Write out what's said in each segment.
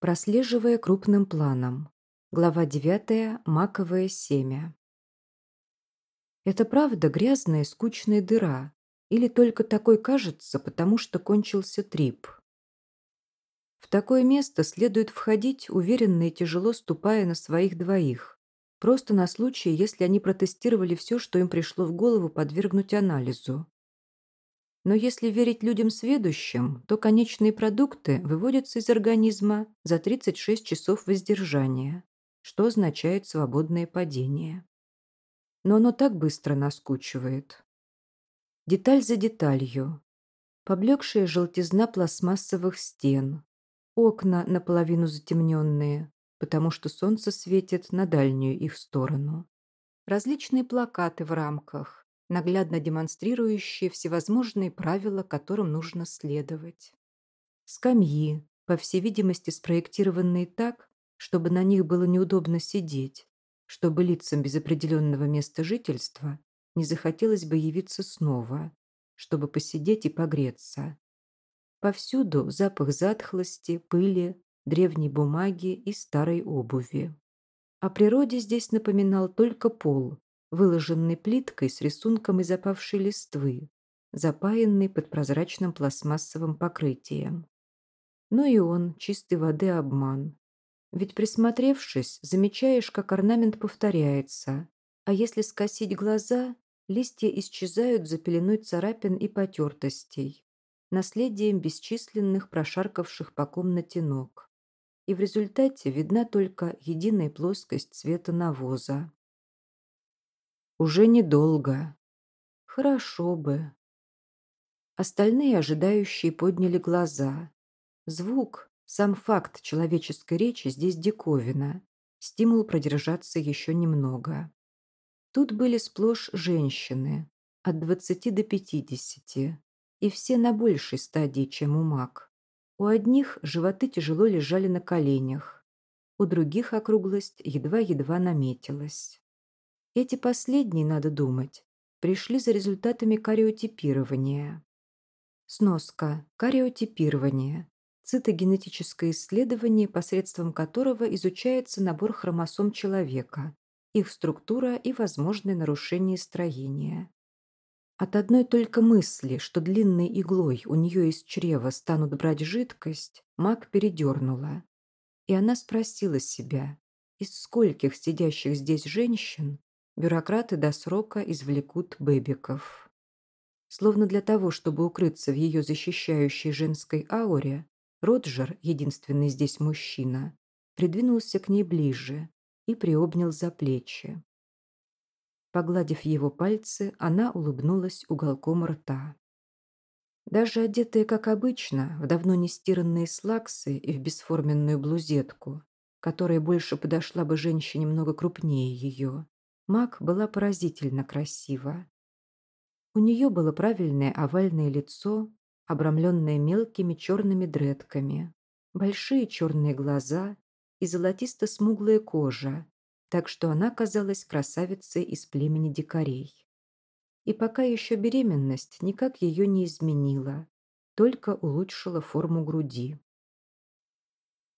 Прослеживая крупным планом. Глава 9. Маковое семя. Это правда грязная скучная дыра? Или только такой кажется, потому что кончился трип? В такое место следует входить, уверенно и тяжело ступая на своих двоих, просто на случай, если они протестировали все, что им пришло в голову подвергнуть анализу. Но если верить людям сведущим, то конечные продукты выводятся из организма за 36 часов воздержания, что означает свободное падение. Но оно так быстро наскучивает. Деталь за деталью. Поблекшая желтизна пластмассовых стен. Окна наполовину затемненные, потому что солнце светит на дальнюю их сторону. Различные плакаты в рамках, наглядно демонстрирующие всевозможные правила, которым нужно следовать. Скамьи, по всей видимости, спроектированные так, чтобы на них было неудобно сидеть, чтобы лицам без определенного места жительства не захотелось бы явиться снова, чтобы посидеть и погреться. Повсюду запах затхлости, пыли, древней бумаги и старой обуви. О природе здесь напоминал только пол, выложенный плиткой с рисунком из опавшей листвы, запаянный под прозрачным пластмассовым покрытием. Но и он чистой воды обман. Ведь присмотревшись, замечаешь, как орнамент повторяется, а если скосить глаза, листья исчезают за пеленой царапин и потертостей, наследием бесчисленных прошаркавших по комнате ног. И в результате видна только единая плоскость цвета навоза. Уже недолго. Хорошо бы. Остальные ожидающие подняли глаза. Звук, сам факт человеческой речи здесь диковина. Стимул продержаться еще немного. Тут были сплошь женщины, от 20 до 50, и все на большей стадии, чем у маг. У одних животы тяжело лежали на коленях, у других округлость едва-едва наметилась. Эти последние, надо думать, пришли за результатами кариотипирования. Сноска. Кариотипирование. Цитогенетическое исследование, посредством которого изучается набор хромосом человека, их структура и возможные нарушения строения. От одной только мысли, что длинной иглой у нее из чрева станут брать жидкость, маг передернула. И она спросила себя, из скольких сидящих здесь женщин бюрократы до срока извлекут бэбиков. Словно для того, чтобы укрыться в ее защищающей женской ауре, Роджер, единственный здесь мужчина, придвинулся к ней ближе и приобнял за плечи. Погладив его пальцы, она улыбнулась уголком рта. Даже одетая, как обычно, в давно не стиранные слаксы и в бесформенную блузетку, которая больше подошла бы женщине много крупнее ее, Мак была поразительно красива. У нее было правильное овальное лицо, обрамленное мелкими черными дредками, большие черные глаза и золотисто-смуглая кожа, так что она казалась красавицей из племени дикарей. И пока еще беременность никак ее не изменила, только улучшила форму груди.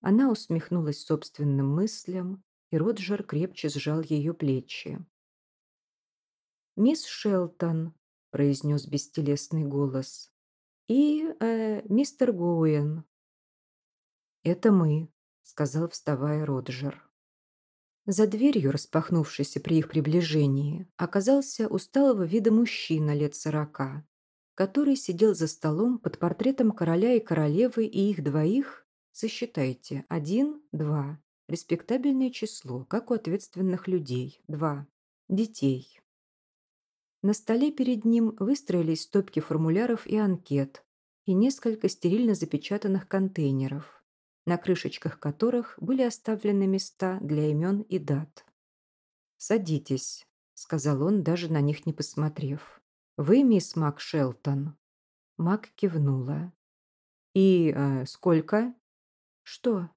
Она усмехнулась собственным мыслям и Роджер крепче сжал ее плечи. «Мисс Шелтон», — произнес бестелесный голос, — «и э, мистер Гоуэн». «Это мы», — сказал, вставая Роджер. За дверью, распахнувшейся при их приближении, оказался усталого вида мужчина лет сорока, который сидел за столом под портретом короля и королевы и их двоих, сосчитайте, один, два, Респектабельное число, как у ответственных людей. Два. Детей. На столе перед ним выстроились стопки формуляров и анкет и несколько стерильно запечатанных контейнеров, на крышечках которых были оставлены места для имен и дат. «Садитесь», — сказал он, даже на них не посмотрев. «Вы мисс Мак Шелтон?» Мак кивнула. «И э, сколько?» «Что?»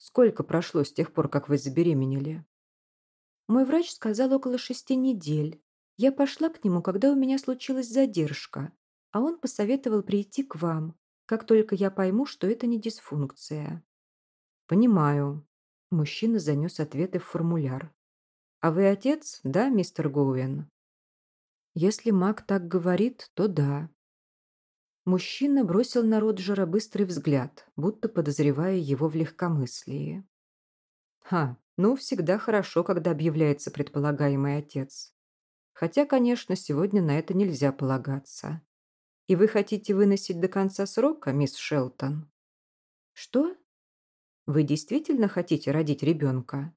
Сколько прошло с тех пор, как вы забеременели? Мой врач сказал около шести недель. Я пошла к нему, когда у меня случилась задержка, а он посоветовал прийти к вам, как только я пойму, что это не дисфункция. Понимаю. Мужчина занес ответы в формуляр. А вы отец, да, мистер Гоуэн? Если маг так говорит, то да. Мужчина бросил на Роджера быстрый взгляд, будто подозревая его в легкомыслии. Ха, ну, всегда хорошо, когда объявляется предполагаемый отец. Хотя, конечно, сегодня на это нельзя полагаться. И вы хотите выносить до конца срока, мисс Шелтон? Что? Вы действительно хотите родить ребенка?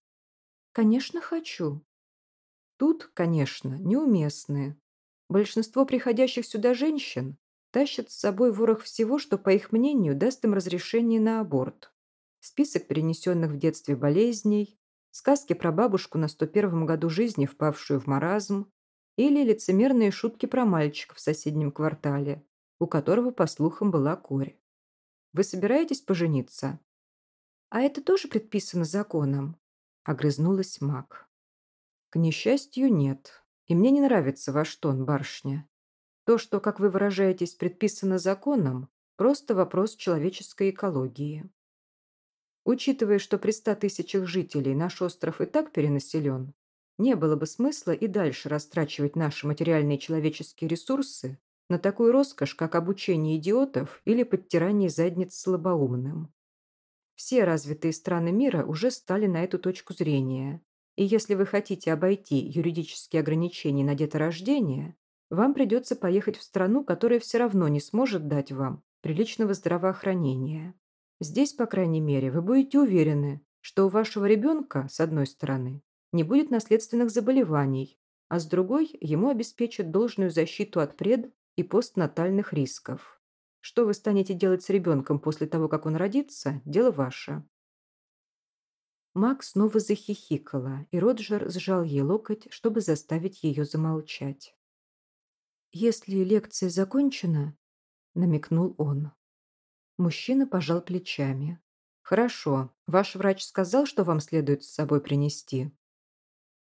Конечно, хочу. Тут, конечно, неуместны. Большинство приходящих сюда женщин тащат с собой ворох всего, что, по их мнению, даст им разрешение на аборт. Список перенесенных в детстве болезней, сказки про бабушку на 101-м году жизни, впавшую в маразм, или лицемерные шутки про мальчика в соседнем квартале, у которого, по слухам, была корь. Вы собираетесь пожениться? А это тоже предписано законом? Огрызнулась маг. К несчастью, нет. И мне не нравится ваш тон, барышня. То, что, как вы выражаетесь, предписано законом, просто вопрос человеческой экологии. Учитывая, что при ста тысячах жителей наш остров и так перенаселен, не было бы смысла и дальше растрачивать наши материальные человеческие ресурсы на такую роскошь, как обучение идиотов или подтирание задниц слабоумным. Все развитые страны мира уже стали на эту точку зрения. И если вы хотите обойти юридические ограничения на деторождение, вам придется поехать в страну, которая все равно не сможет дать вам приличного здравоохранения. Здесь, по крайней мере, вы будете уверены, что у вашего ребенка, с одной стороны, не будет наследственных заболеваний, а с другой ему обеспечат должную защиту от пред- и постнатальных рисков. Что вы станете делать с ребенком после того, как он родится, дело ваше. Мак снова захихикала, и Роджер сжал ей локоть, чтобы заставить ее замолчать. «Если лекция закончена», — намекнул он. Мужчина пожал плечами. «Хорошо. Ваш врач сказал, что вам следует с собой принести?»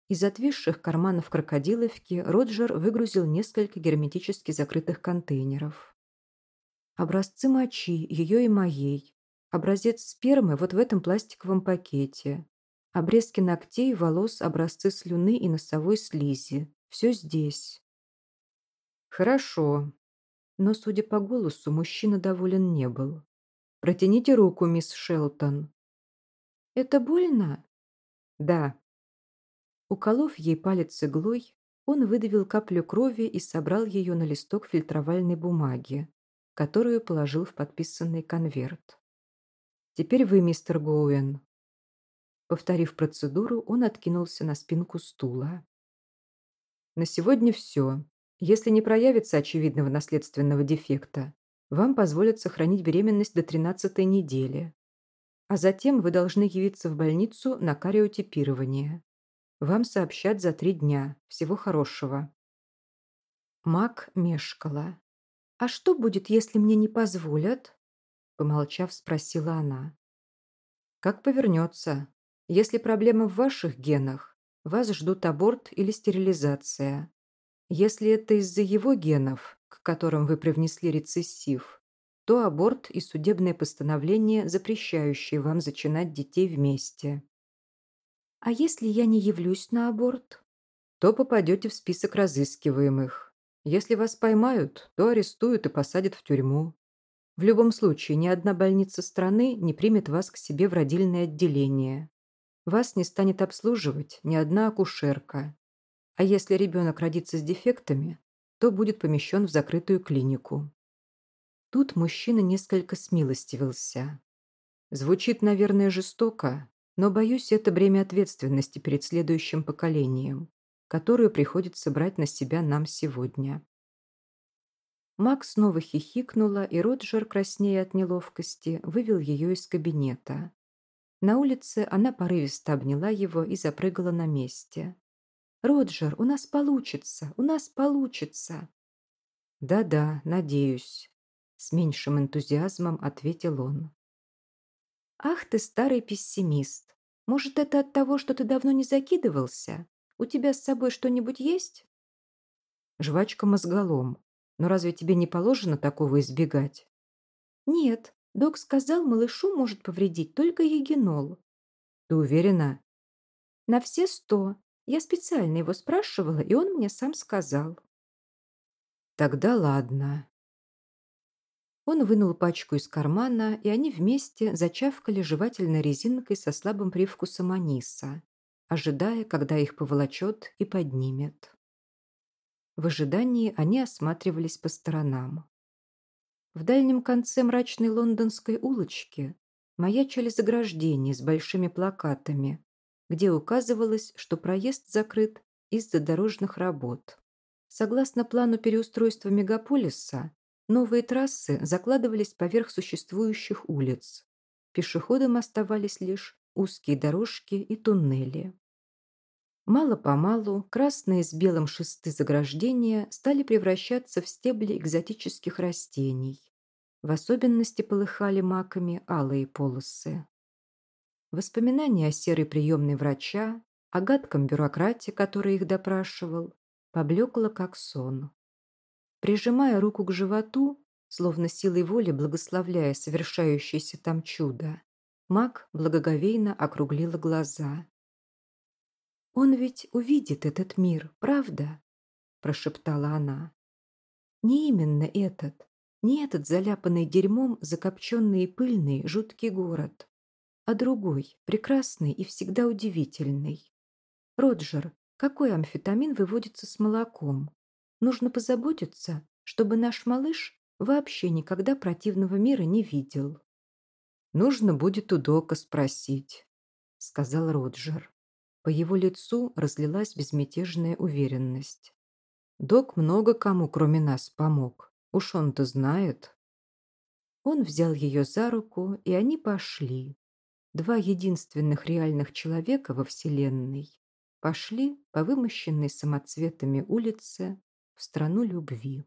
Из отвисших карманов крокодиловки Роджер выгрузил несколько герметически закрытых контейнеров. Образцы мочи, ее и моей. Образец спермы вот в этом пластиковом пакете. Обрезки ногтей, волос, образцы слюны и носовой слизи. Все здесь. «Хорошо». Но, судя по голосу, мужчина доволен не был. «Протяните руку, мисс Шелтон». «Это больно?» «Да». Уколов ей палец иглой, он выдавил каплю крови и собрал ее на листок фильтровальной бумаги, которую положил в подписанный конверт. «Теперь вы, мистер Гоуэн». Повторив процедуру, он откинулся на спинку стула. «На сегодня все. Если не проявится очевидного наследственного дефекта, вам позволят сохранить беременность до 13 недели. А затем вы должны явиться в больницу на кариотипирование. Вам сообщат за три дня. Всего хорошего. Мак мешкала. «А что будет, если мне не позволят?» Помолчав, спросила она. «Как повернется. Если проблема в ваших генах, вас ждут аборт или стерилизация. Если это из-за его генов, к которым вы привнесли рецессив, то аборт и судебное постановление, запрещающее вам зачинать детей вместе. А если я не явлюсь на аборт? То попадете в список разыскиваемых. Если вас поймают, то арестуют и посадят в тюрьму. В любом случае, ни одна больница страны не примет вас к себе в родильное отделение. Вас не станет обслуживать ни одна акушерка, а если ребенок родится с дефектами, то будет помещен в закрытую клинику. Тут мужчина несколько смилостивился. Звучит, наверное, жестоко, но, боюсь, это бремя ответственности перед следующим поколением, которую приходится брать на себя нам сегодня. Макс снова хихикнула, и Роджер, краснея от неловкости, вывел ее из кабинета. На улице она порывисто обняла его и запрыгала на месте. «Роджер, у нас получится, у нас получится!» «Да-да, надеюсь», — с меньшим энтузиазмом ответил он. «Ах ты, старый пессимист! Может, это от того, что ты давно не закидывался? У тебя с собой что-нибудь есть?» «Жвачка мозголом. Но разве тебе не положено такого избегать?» «Нет, Док сказал, малышу может повредить только егинол. Ты уверена? На все сто. Я специально его спрашивала, и он мне сам сказал. Тогда ладно. Он вынул пачку из кармана, и они вместе зачавкали жевательной резинкой со слабым привкусом аниса, ожидая, когда их поволочет и поднимет. В ожидании они осматривались по сторонам. В дальнем конце мрачной лондонской улочки маячили заграждения с большими плакатами, где указывалось, что проезд закрыт из-за дорожных работ. Согласно плану переустройства мегаполиса, Новые трассы закладывались поверх существующих улиц. Пешеходам оставались лишь узкие дорожки и туннели. Мало-помалу красные с белым шесты заграждения стали превращаться в стебли экзотических растений. В особенности полыхали маками алые полосы. Воспоминания о серой приемной врача, о гадком бюрократе, который их допрашивал, поблекло как сон. Прижимая руку к животу, словно силой воли благословляя совершающееся там чудо, маг благоговейно округлила глаза. «Он ведь увидит этот мир, правда?» – прошептала она. «Не именно этот, не этот заляпанный дерьмом, закопченный и пыльный, жуткий город, а другой, прекрасный и всегда удивительный. Роджер, какой амфетамин выводится с молоком? Нужно позаботиться, чтобы наш малыш вообще никогда противного мира не видел. «Нужно будет у Дока спросить», — сказал Роджер. По его лицу разлилась безмятежная уверенность. «Док много кому, кроме нас, помог. Уж он-то знает». Он взял ее за руку, и они пошли. Два единственных реальных человека во Вселенной пошли по вымощенной самоцветами улице в страну любви.